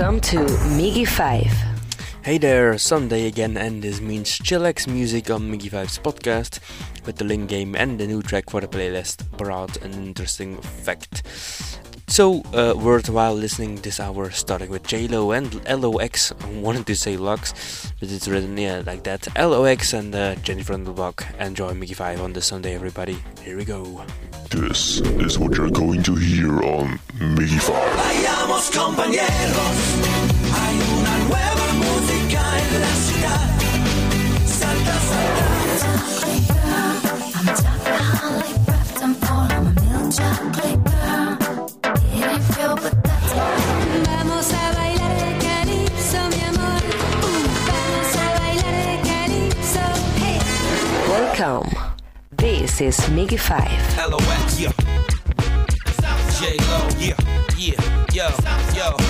Welcome to MIGY 5. Hey there, Sunday again, and this means chillax music on Miggy 5's podcast with the link game and the new track for the playlist brought an interesting fact. So, uh, worthwhile listening this hour, starting with JLo and LOX. I wanted to say Lux, but it's written yeah like that. LOX and uh, Jenny from the block. Enjoy MIGY 5 on the Sunday, everybody. Here we go. This is what you're going to hear on MIGY 5. Vayamos compañeros, hay una nueva música en la ciudad. Salta, salta. I'm talking like breath and fall. I'm a milk chocolate Welcome. This is Miggy 5. LOX, yeah. J-Lo, yeah, yeah, yo, yo.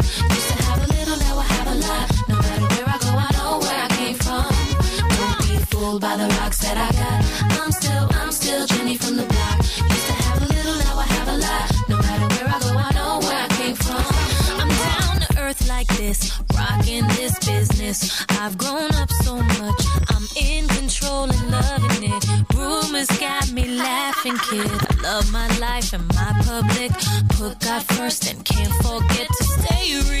Fooled by the rocks that I got. I'm still, I'm still Jenny from the block. Used to have a little, now I have a lot. No matter where I go, I know where I came from. I'm down to earth like this, rocking this business. I've grown up so much, I'm in control and loving it. Rumors got me laughing, kid. I love my life and my public. Put God first and can't forget to stay real.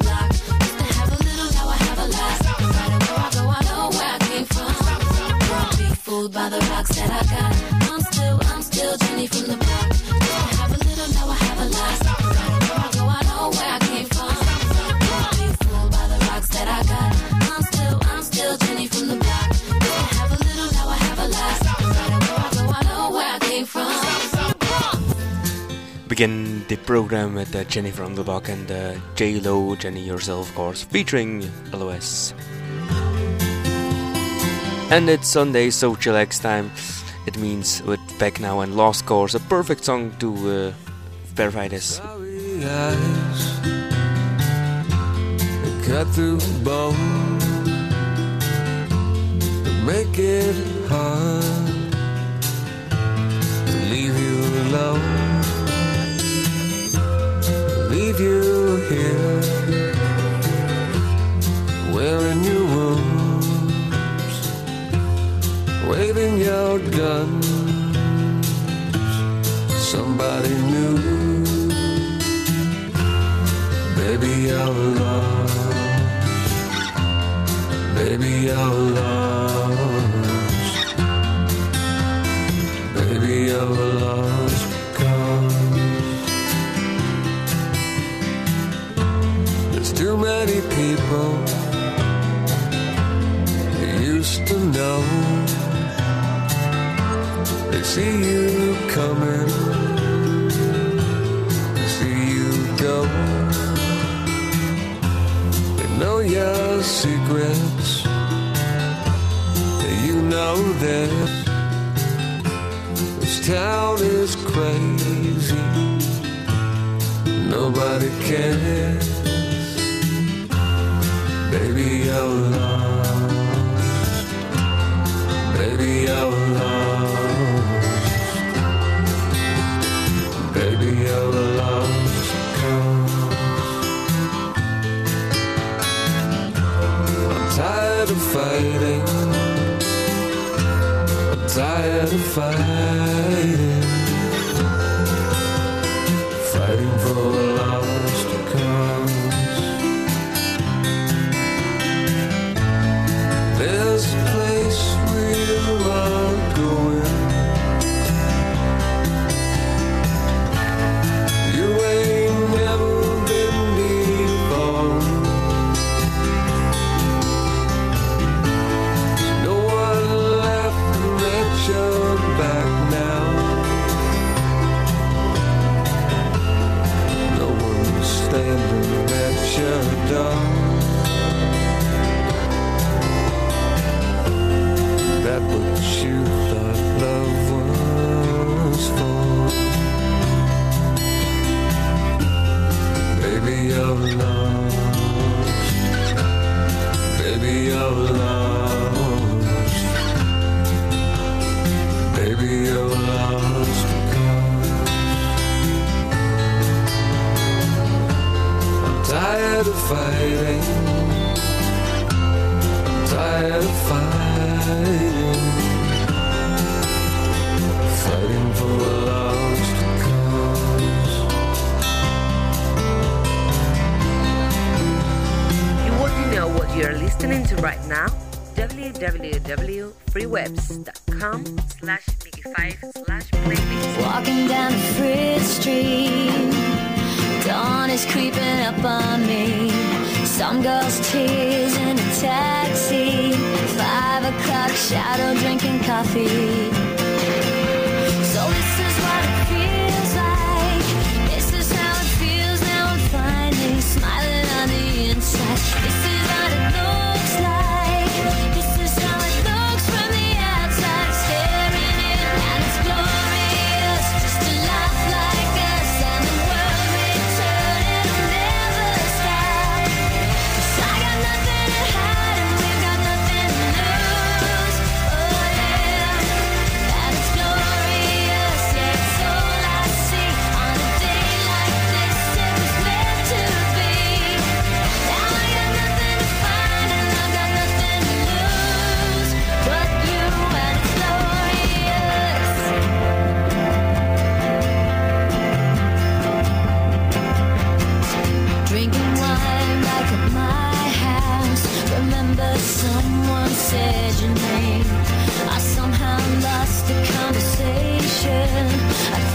fooled by the rocks that I got. I'm still, I'm still Jenny from the block. Used to have a little, now I have a lot. Matter I I know where I came from. Don't be fooled by the rocks that I got. I'm still, I'm still Jenny from the block. To have a little, now I have a lot. Matter I I know where I came from. Begin the program with uh, Jenny from the block and uh, JLo, Jenny yourself, of course, featuring LOX. And it's Sunday, so chillax time. It means with Beck Now and Lost Cause, a perfect song to uh, verify this. Eyes cut through bone make it hard to leave you alone leave you here wearing your waving your guns. Somebody new, baby, our love, baby, our lost, baby, our lost cause. There's too many people used to know. They see you coming, they see you go. They know your secrets, you know this: This town is crazy, nobody cares. Baby, you're lost. fight. You're listening to right now www.freewebs.com slash Mickey5 slash playlist. Walking down the Fritz Street, dawn is creeping up on me. Some girl's tears in a taxi, five o'clock shadow drinking coffee. said your name. I somehow lost the conversation. I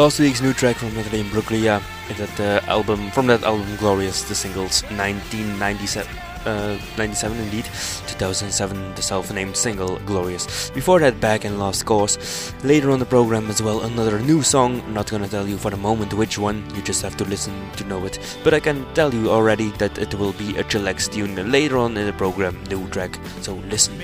Last week's new track from Natalie Imbruglia that uh, album from that album Glorious, the singles 1997. Uh, 97 indeed 2007 the self-named single glorious. Before that Beck and Lost Cause. Later on the program as well another new song. I'm not gonna tell you for the moment which one you just have to listen to know it. But i can tell you already that it will be a chillax tune later on in the program new track. So listen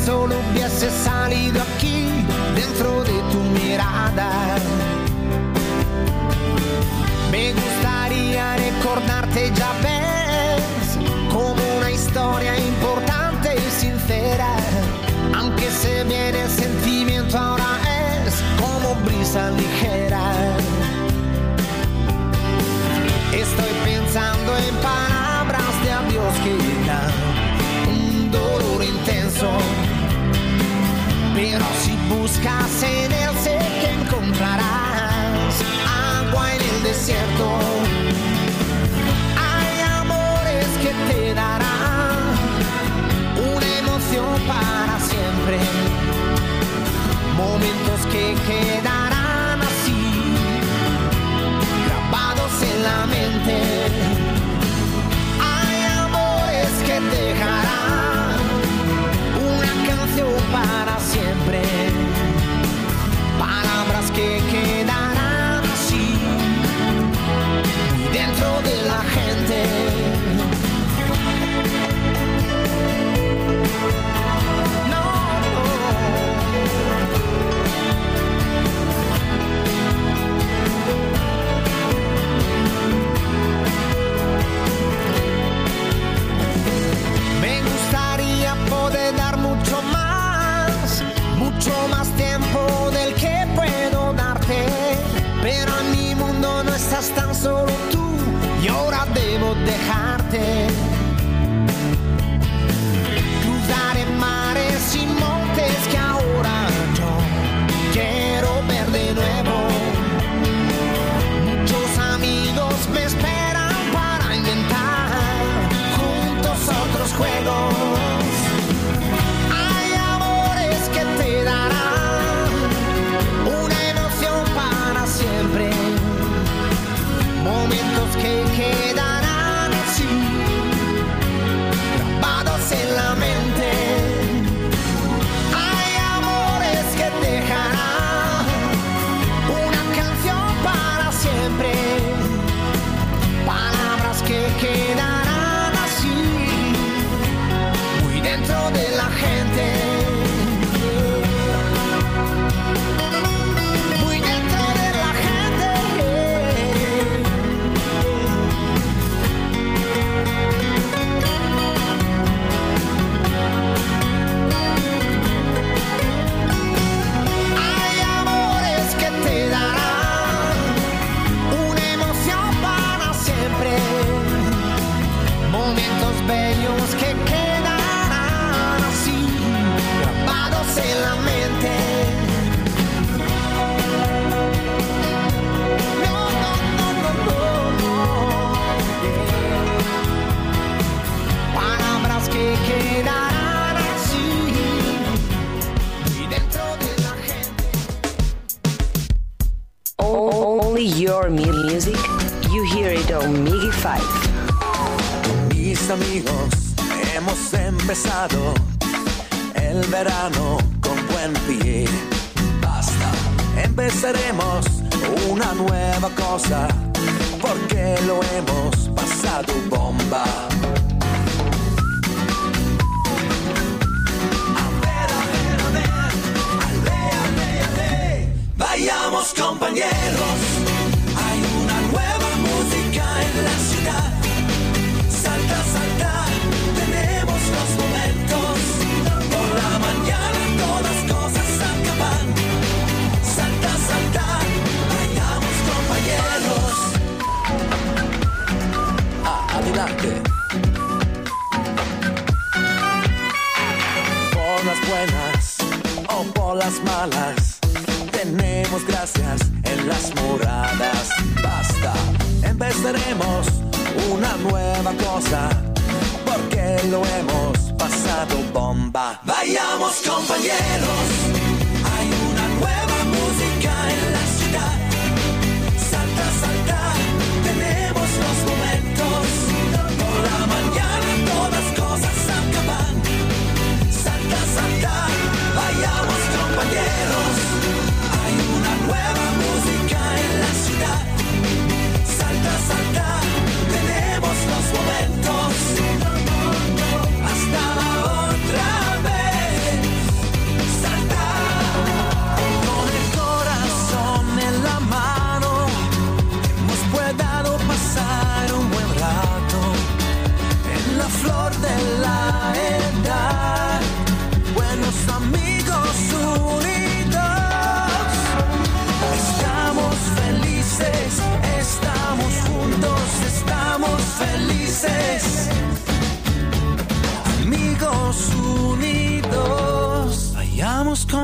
como si el sol hubiese salido aquí, dentro de tu mirada. Me gustaría recordarte, ya ves, como una historia importante y sincera, aunque se viene el sentimiento ahora es como brisa ligera. Pero si buscas en él sé que encontrarás agua en el desierto. Hay amores que te darán una emoción para siempre. Momentos que quedarán así grabados en la mente. Para siempre. Palabras que quedarán así dentro de la gente. Mucho más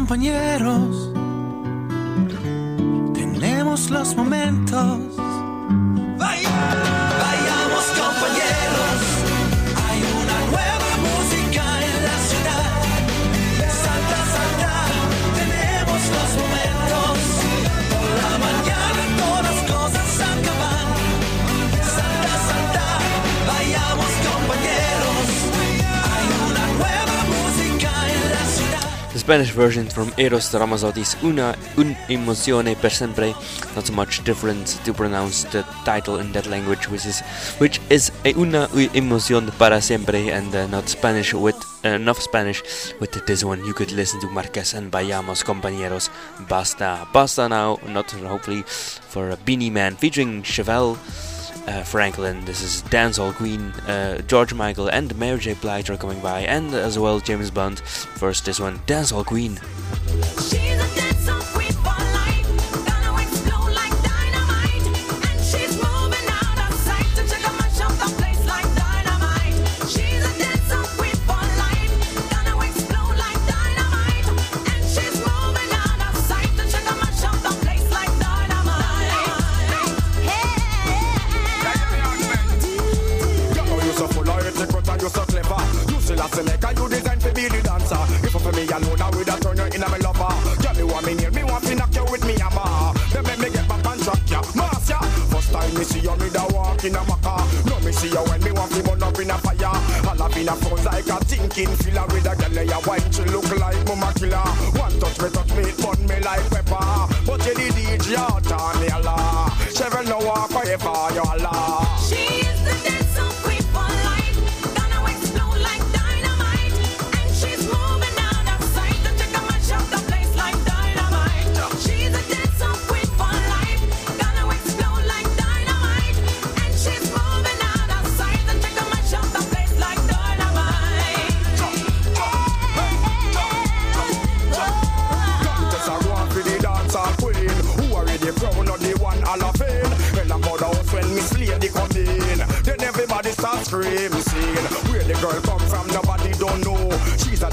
compañeros, tenemos los momentos Spanish version from Eros Ramazzotti's Una Un Emozione per Sempre. Not so much difference to pronounce the title in that language, which is which is Una Emozione para Sempre, and uh, not Spanish with uh, enough Spanish with this one. You could listen to Marquess and Vayamos Compañeros. Basta, basta now. Not hopefully for a Beenie Man featuring Chevelle uh, Franklin, this is Dancehall Queen, uh, George Michael, and Mary J. Blige are coming by, and as well James Bond. First, this one, Dancehall Queen. Having a fun like a thinking filler with a girl your wine she look like mama killer. One touch me touch me burn me like pepper. But you the DJ out on the Allah. Seven hour forever you Allah.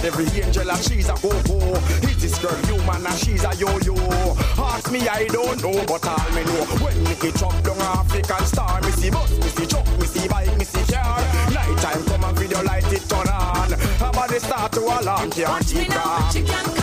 every angel and she's a go-go. Is this girl human and she's a yo-yo? Ask me, I don't know, but all me know. When Nicky see truck down African star, Missy see bus, me see truck, me see bike, me car. Night time come and video light it turn on. Her body start to alarm, can't Watch me now, but can't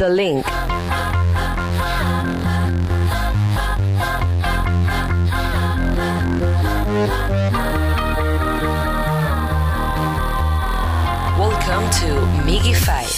The Link. Welcome to Miggy 5.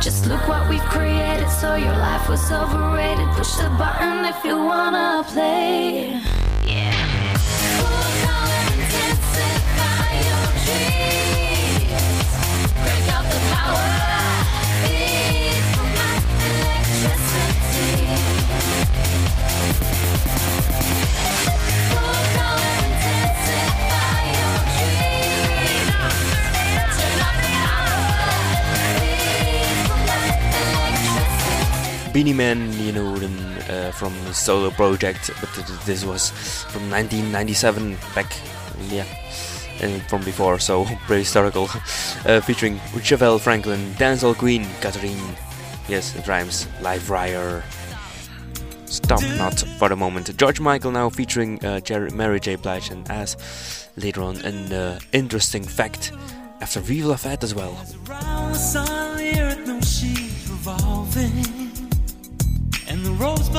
Just look what we've created, so your life was overrated. Push the button if you wanna play. Yeah. Full color intensify your dreams. Crank up the power. Feed for my electricity. Beenie Man, you know uh, from the solo project, but th- th- this was from 1997 back, yeah, from before, so prehistorical, uh, featuring Chevelle Franklin, Dancehall Queen, Catherine, yes, it rhymes, Live Wire. Stop not for the moment. George Michael now featuring uh, Mary J. Blige and as later on an uh, interesting fact after Vive La Fête as well.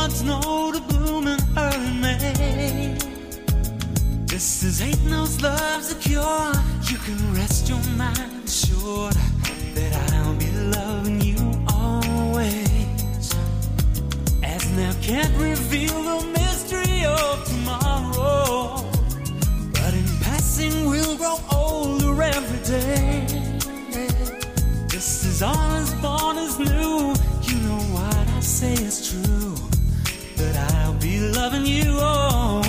The rosebuds know to bloom in early May. Just as hate knows love's a cure, you can rest your mind assured that I'll be loving you always. As now can't reveal the mystery of tomorrow. But in passing, we'll grow older every day. This is all as born as new. You know what I say is true. Loving you always.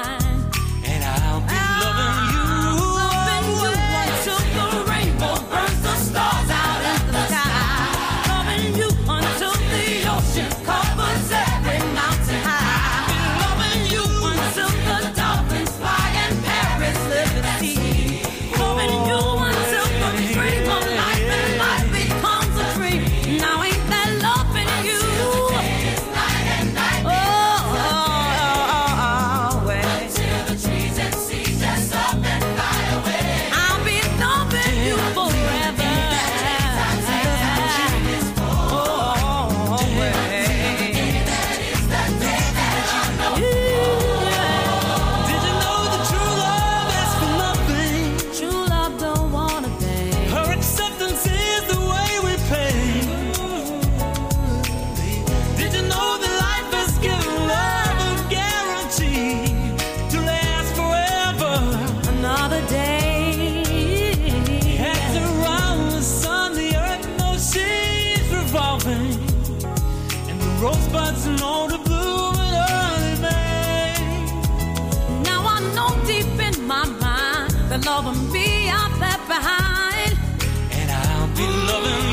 loving me, I'm left behind. And I'll be loving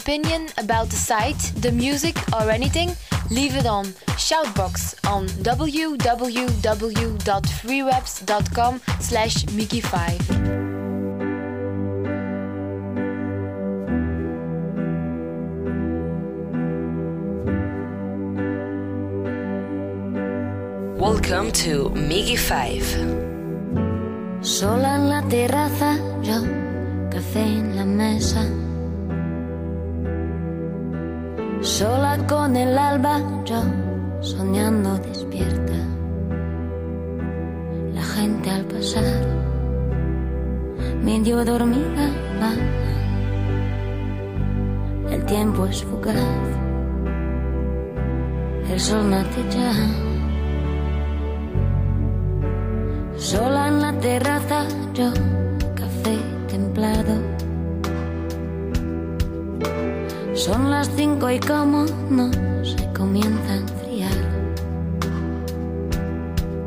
opinion about the site, the music, or anything, leave it on Shoutbox on www.freewebs.com slash Mickey5. Welcome to Miggy 5. Sola en la terraza, yo, café en la mesa. sola con el alba, yo soñando despierta. La gente al pasar, medio dormida va. El tiempo es fugaz, el sol nace ya. Sola en la terraza, yo café templado Son las cinco y como no se comienza a enfriar.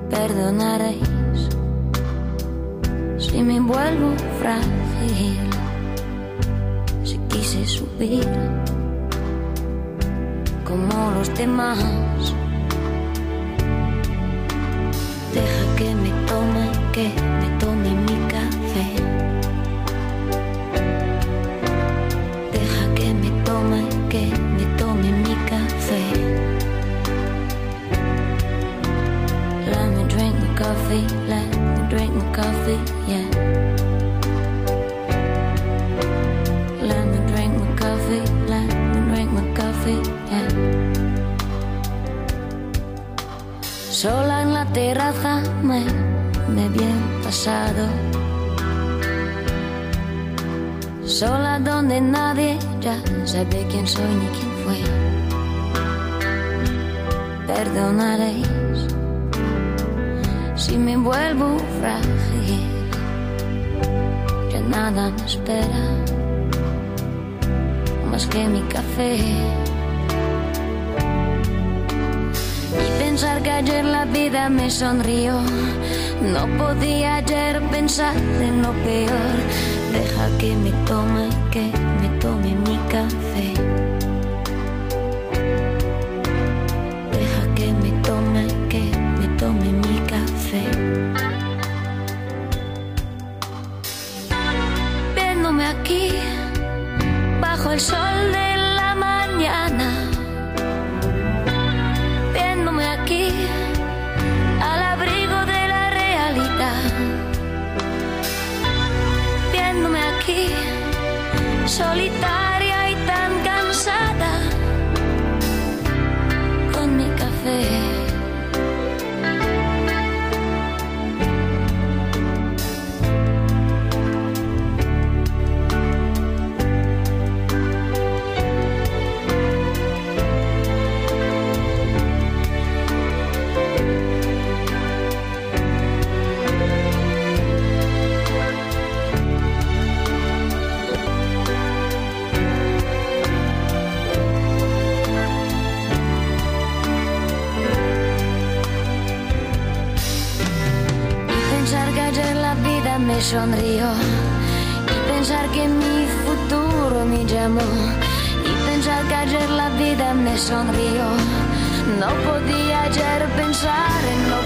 Perdonaréis si me vuelvo frágil. Si quise subir como los demás. Deja que me tome que terraza me, me bien pasado. Sola donde nadie ya sabe quién soy ni quién fue. Perdonaréis si me vuelvo frágil. Ya nada me espera más que mi café. Pensar que ayer la vida me sonrió, no podía ayer pensar en lo peor. Deja que me tome, que me tome mi café. Sonrió. Y pensar que mi futuro me llamó. Y pensar que ayer la vida me sonrió. No podía ayer pensar en lo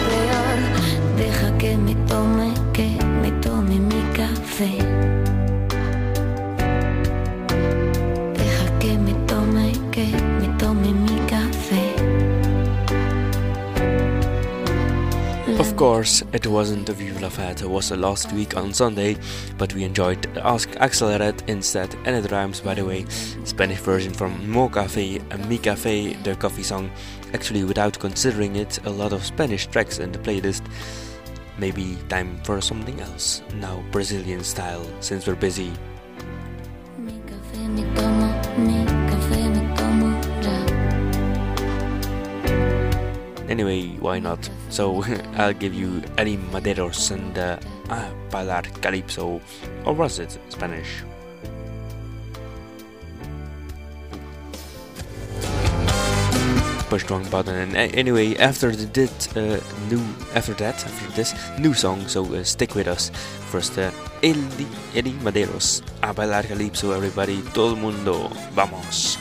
course, it wasn't a Vive la Fête, it was the last week on Sunday, but we enjoyed Ask Accelerate instead, and it rhymes by the way. Spanish version from Mo Café and Mi Café, their coffee song. Actually, without considering it, a lot of Spanish tracks in the playlist. Maybe time for something else. Now, Brazilian style, since we're busy. Café me tomo, mi Anyway, why not? So, I'll give you Eddie Maderos and uh, ah, Bailar Calypso. Or was it Spanish? Pushed wrong button. And a- anyway, after the did uh, new, after that, after this new song, so uh, stick with us. First, uh, Eddie, Eddie Maderos, a bailar calypso, everybody, todo el mundo, vamos.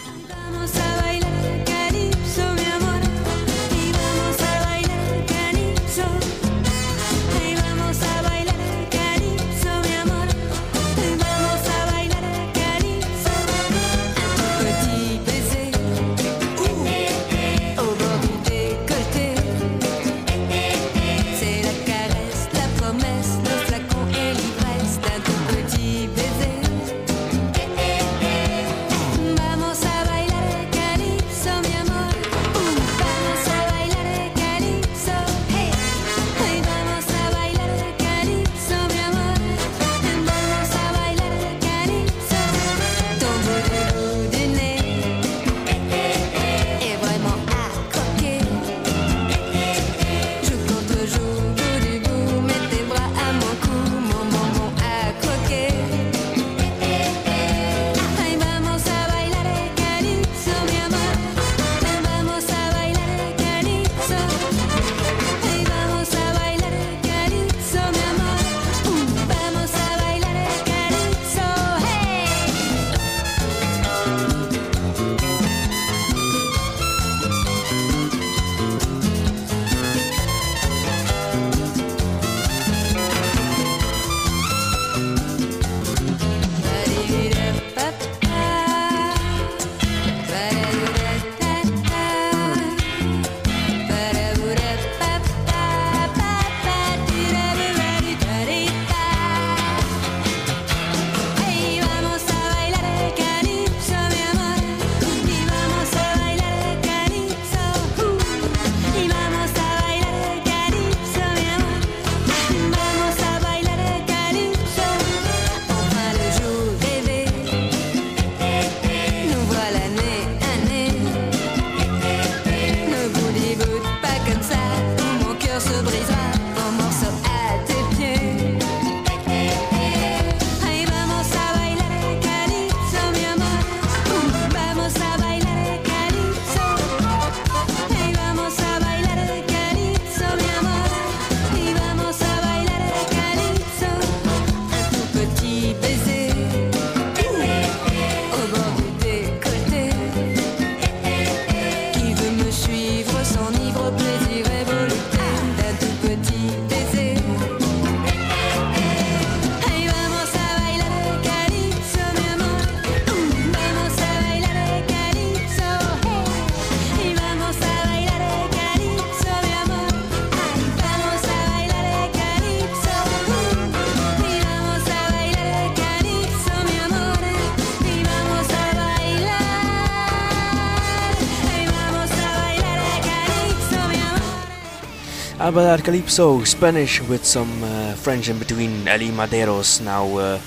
Bailar Calypso, Spanish with some uh, French in between. Ali Maderos now uh,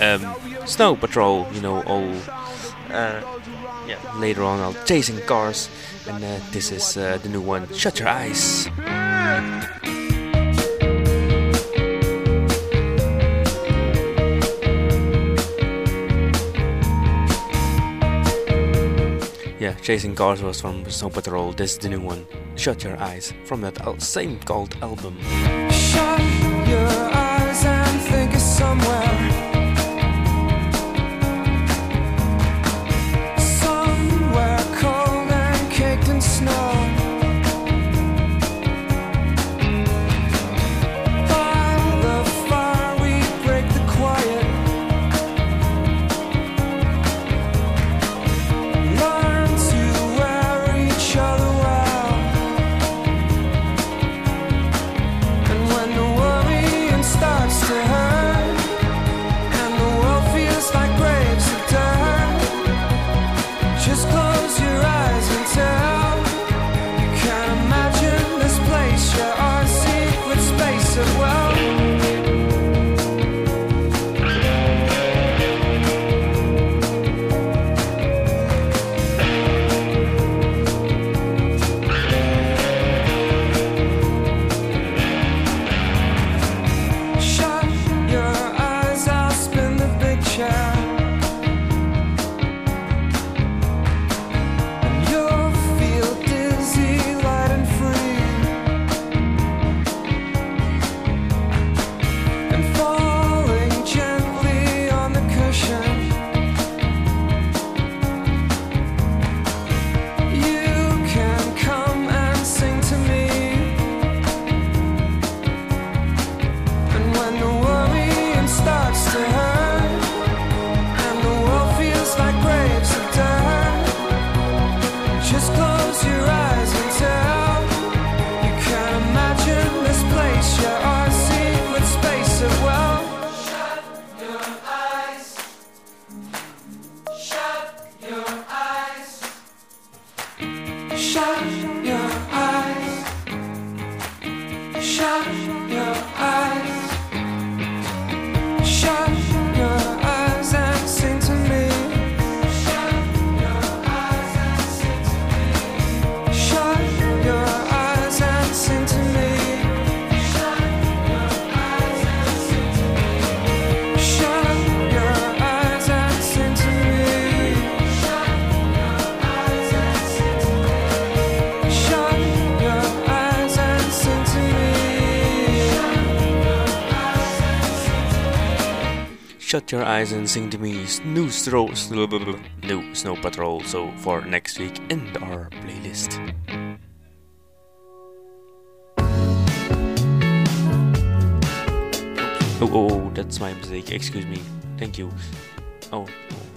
um, Snow Patrol, you know, all uh, yeah. Later on, I'll chasing cars, and uh, this is uh, the new one. Shut your eyes. Chasing Cars was from Snow Patrol. This is the new one. Shut Your Eyes from that same called album. Shut your eyes and think of. Somewhere Your Eyes and Sing to Me. Snow, Snow, new Snow Patrol. So for next week in our playlist. Oh, oh, oh, that's my mistake. Excuse me. Thank you. Oh, oh,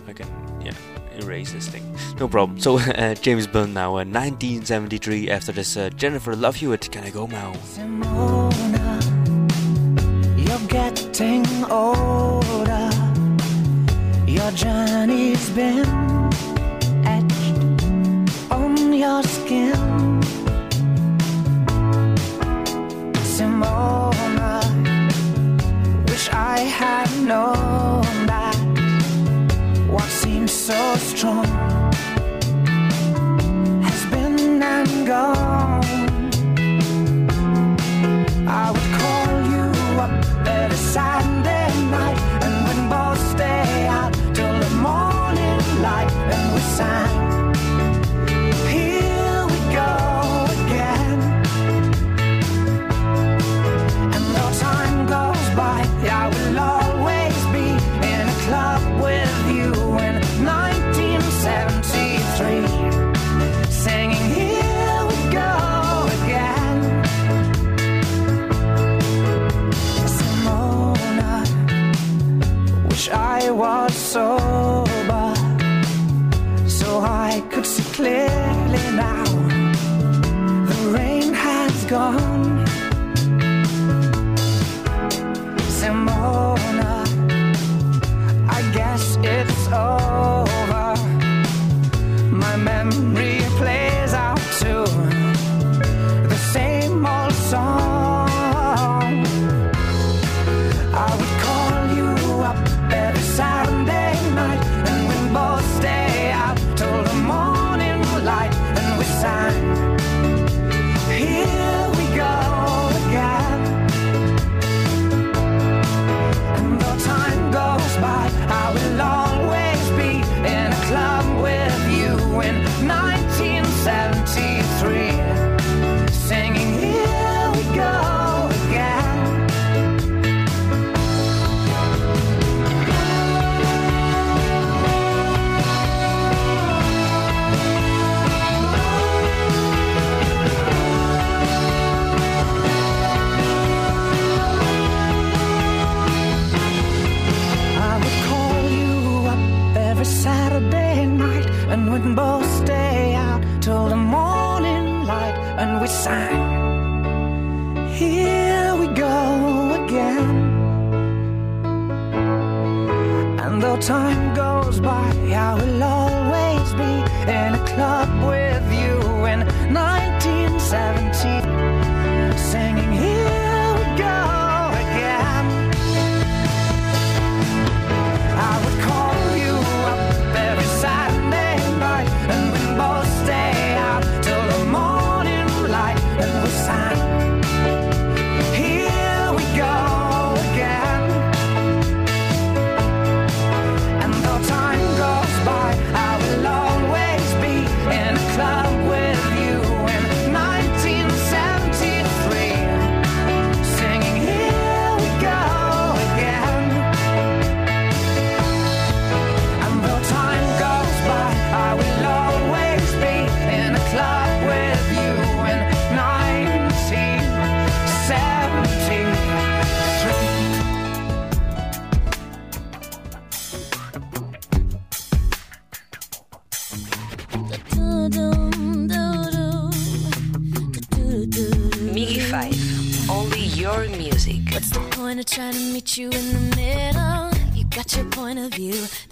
I can, yeah, erase this thing. No problem. So, uh, James Blunt now, uh, 1973. After this, uh, Jennifer Love Hewitt. Can I go now? Simona, you're getting older. Your journey's been etched on your skin. Simona, wish I had known that what seems so strong has been and gone.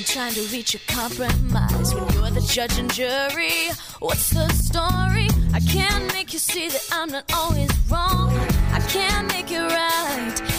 point trying to reach a compromise when you're the judge and jury? What's the story? I can't make you see that I'm not always wrong. I can't make it right.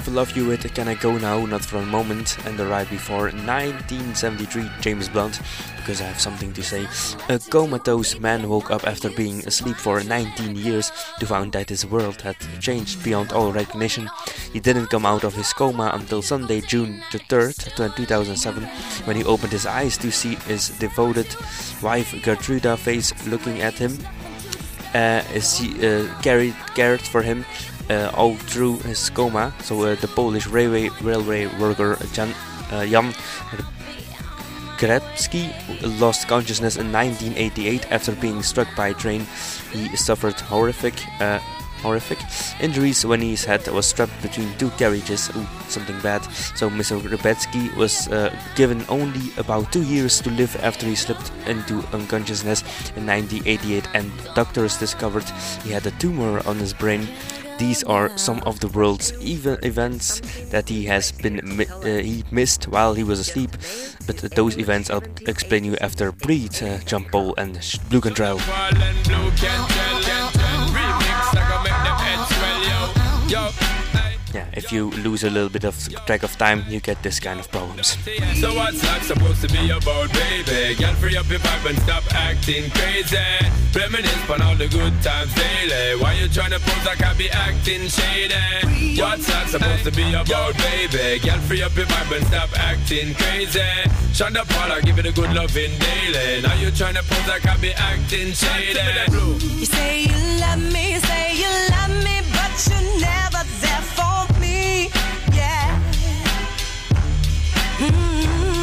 Jennifer Love Hewitt Can I Go Now, Not for a Moment, and the right before 1973 James Blunt, because I have something to say. A comatose man woke up after being asleep for 19 years to find that his world had changed beyond all recognition. He didn't come out of his coma until Sunday, June the 3rd, 2007, when he opened his eyes to see his devoted wife Gertruda face looking at him. Uh, she uh, carried cared for him uh, through his coma. So uh, the Polish railway railway worker Jan, uh, Jan lost consciousness in 1988 after being struck by a train. He suffered horrific. Uh, horrific injuries when his head was strapped between two carriages. Ooh, something bad. So Mr. Rebetsky was uh, given only about two years to live after he slipped into unconsciousness in 1988, and doctors discovered he had a tumor on his brain. These are some of the world's ev- events that he has been mi- uh, he missed while he was asleep. But those events I'll explain you after Breed, uh, Sean Paul and Sh- Blu Cantrell. Remix, I go make them head swell, yo. Yo, hey. yeah, if you lose a little bit of track of time, you get this kind of problems. So what's that supposed to be about, baby? Girl, free up your vibe and stop acting crazy. Reminisce on all the good times daily. Why you tryna pose like I be acting shady? What's that supposed to be about, baby? Girl, free up your vibe and stop acting crazy. Shonda Paula, give it a good loving daily. Now you tryna pose like I be acting shady. You say you love me, say you love me, but you're never Mm.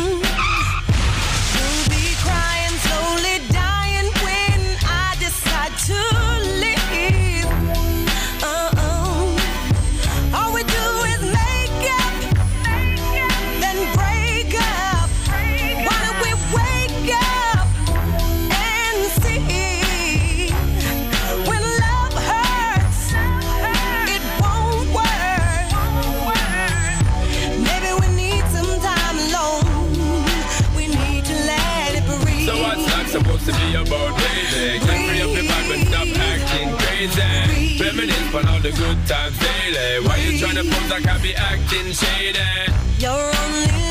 on all the good times daily. Why you tryna pose like I be acting shady? You're only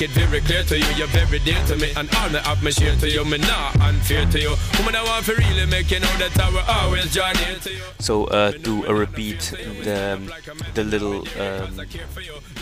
make it very clear to you, you're very dear to me, and all me have me share to you, me not unfair to you. Woman, I want to really make you know that I will always join near to you. So uh, to uh, repeat the the little um,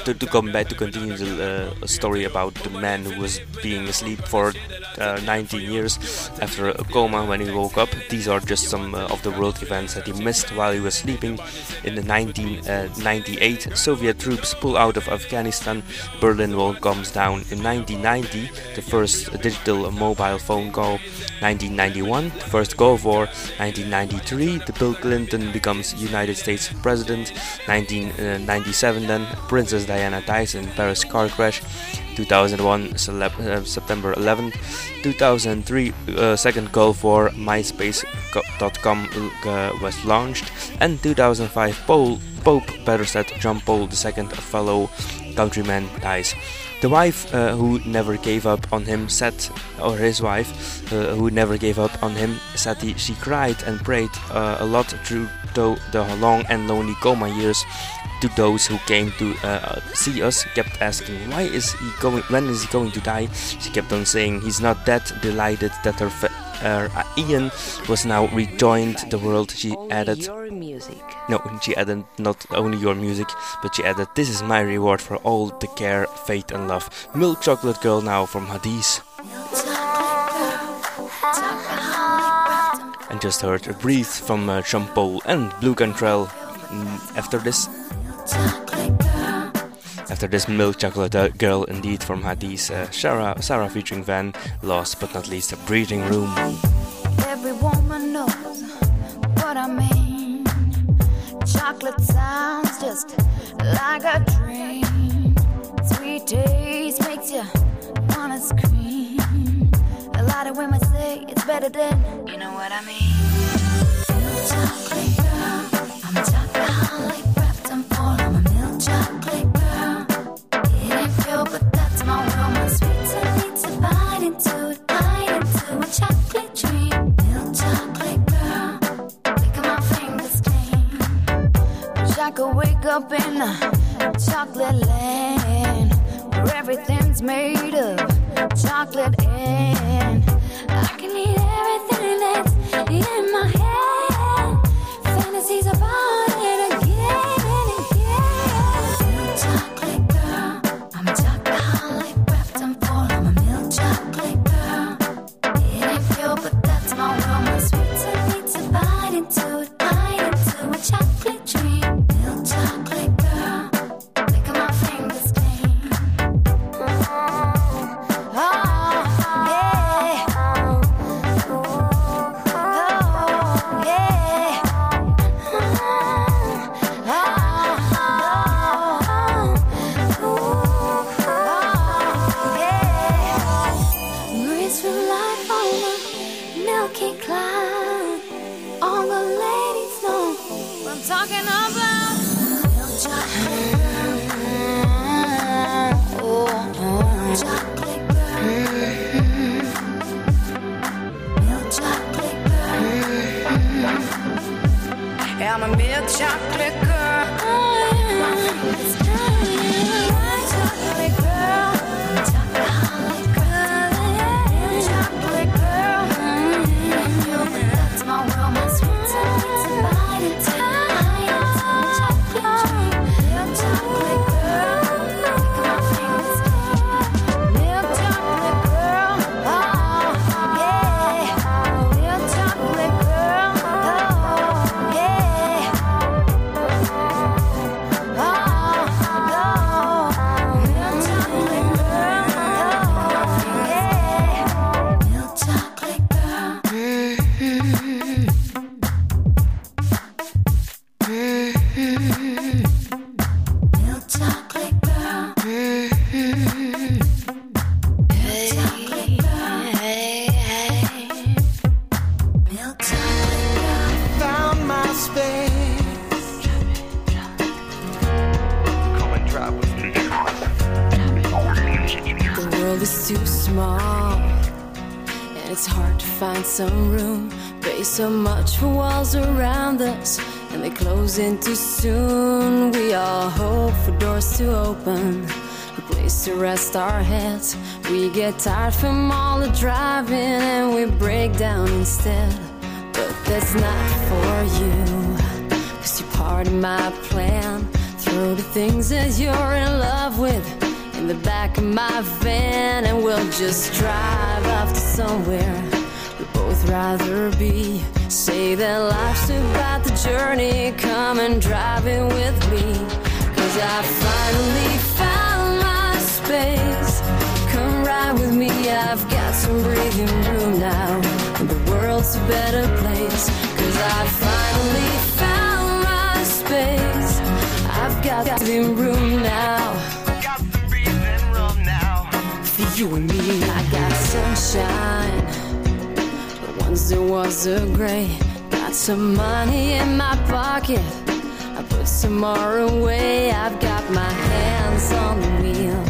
to, to come back to continue the uh, story about the man who was being asleep for uh, 19 years after a coma when he woke up. These are just some uh, of the world events that he missed while he was sleeping. In the 1998, Soviet troops pull out of Afghanistan. Berlin Wall comes down. In 1990, the first digital mobile phone call. 1991, the first Gulf War. 1993, the Bill Clinton becomes United States president. 1997, then Princess Diana dies in Paris car crash. 2001, celeb- uh, September 11th. 2003, uh, second Gulf War. MySpace.com uh, was launched. And 2005, Paul, Pope, better said John Paul II, fellow countryman, dies. The wife uh, who never gave up on him said, or his wife uh, who never gave up on him said he, she cried and prayed uh, a lot through tho- the long and lonely coma years. To those who came to uh, see us, kept asking, "Why is he going? When is he going to die?" She kept on saying, "He's not that delighted that her, uh, Ian was now rejoined the world." She added, Your music. no, she added not only your music, but she added, This is my reward for all the care, faith, and love. Milk Chocolate Girl now from Hadise. And just heard a breathe from uh, Sean Paul and Blu Cantrell. Mm, After this, after this Milk Chocolate uh, Girl, indeed from Hadise, uh, Sarah, Sarah featuring Van, last but not least, a breathing room. Every woman knows what I mean. Chocolate sounds just like a dream. Sweet taste makes you wanna scream. Of women say it's better than you know what I mean. Chocolate girl, I'm wrapped in a milk chocolate girl. But that's my world. My sweet bite into it, bite into a chocolate dream. Milk chocolate girl, my fingers clean. Wish I could wake up in a chocolate land where everything's made of chocolate and I can eat everything that's in my head. Fantasies about too small, and it's hard to find some room. Pay so much for walls around us, and they close in too soon. We all hope for doors to open, a place to rest our heads. We get tired from all the driving, and we break down instead. But that's not for you, cause you're part of my plan. Throw the things that you're in love with in the back of my van, and we'll just drive off to somewhere we'd both rather be. Say that life's about the journey, come and drive it with me. Cause I finally found my space. Come ride with me, I've got some breathing room now. And the world's a better place. Cause I finally found my space. I've got breathing room now. You and me, I got sunshine. But once there was a gray. Got some money in my pocket. I put some more away. I've got my hands on the wheel.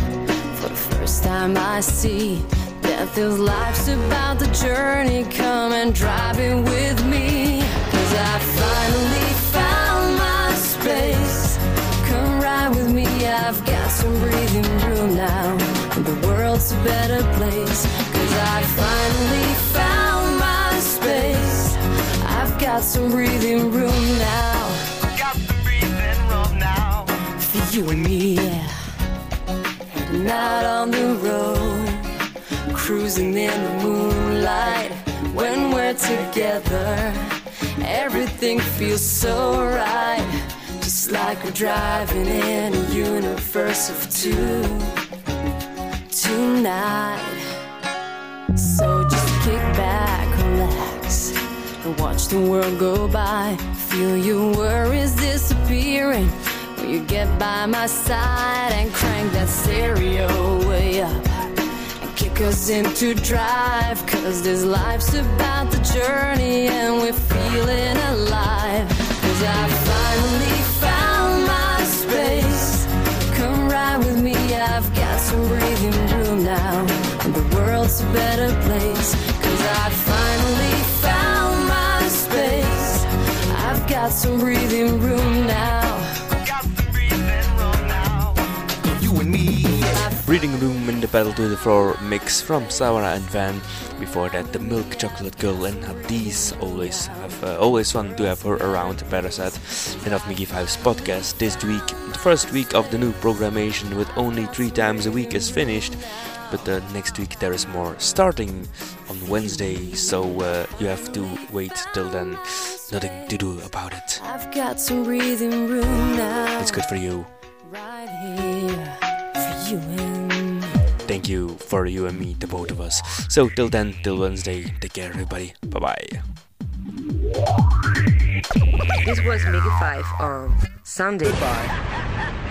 For the first time, I see that this life's about the journey. Come and drive it with me. Cause I finally found my space. Come ride with me. I've got some breathing room now. The world's a better place. Cause I finally found my space. I've got some breathing room now. Got some breathing room now. For you and me, yeah. Out on the road. Cruising in the moonlight. When we're together, everything feels so right. Just like we're driving in a universe of two tonight. So just kick back, relax, and watch the world go by. Feel your worries disappearing when you get by my side and crank that stereo way up and kick us into drive. Cause this life's about the journey and we're feeling alive. Cause I finally found with me, I've got some breathing room now. And the world's a better place. Cause I finally found my space. I've got some breathing room now. You and me. Breathing Room in the Battle to the Floor mix from Sawara and Van. Before that, the Milk Chocolate Girl and Hadise always have uh, always fun to have her around Parasat. And of Mickey Five's podcast this week, the first week of the new programmation with only three times a week is finished. But the next week there is more starting on Wednesday, so uh, you have to wait till then. Nothing to do about it. I've got some breathing room now. It's good for you. Right here for you and Thank you for you and me, the both of us. So till then, till Wednesday, take care everybody. Bye bye. This was Mickey Five um, on Sunday. Bye.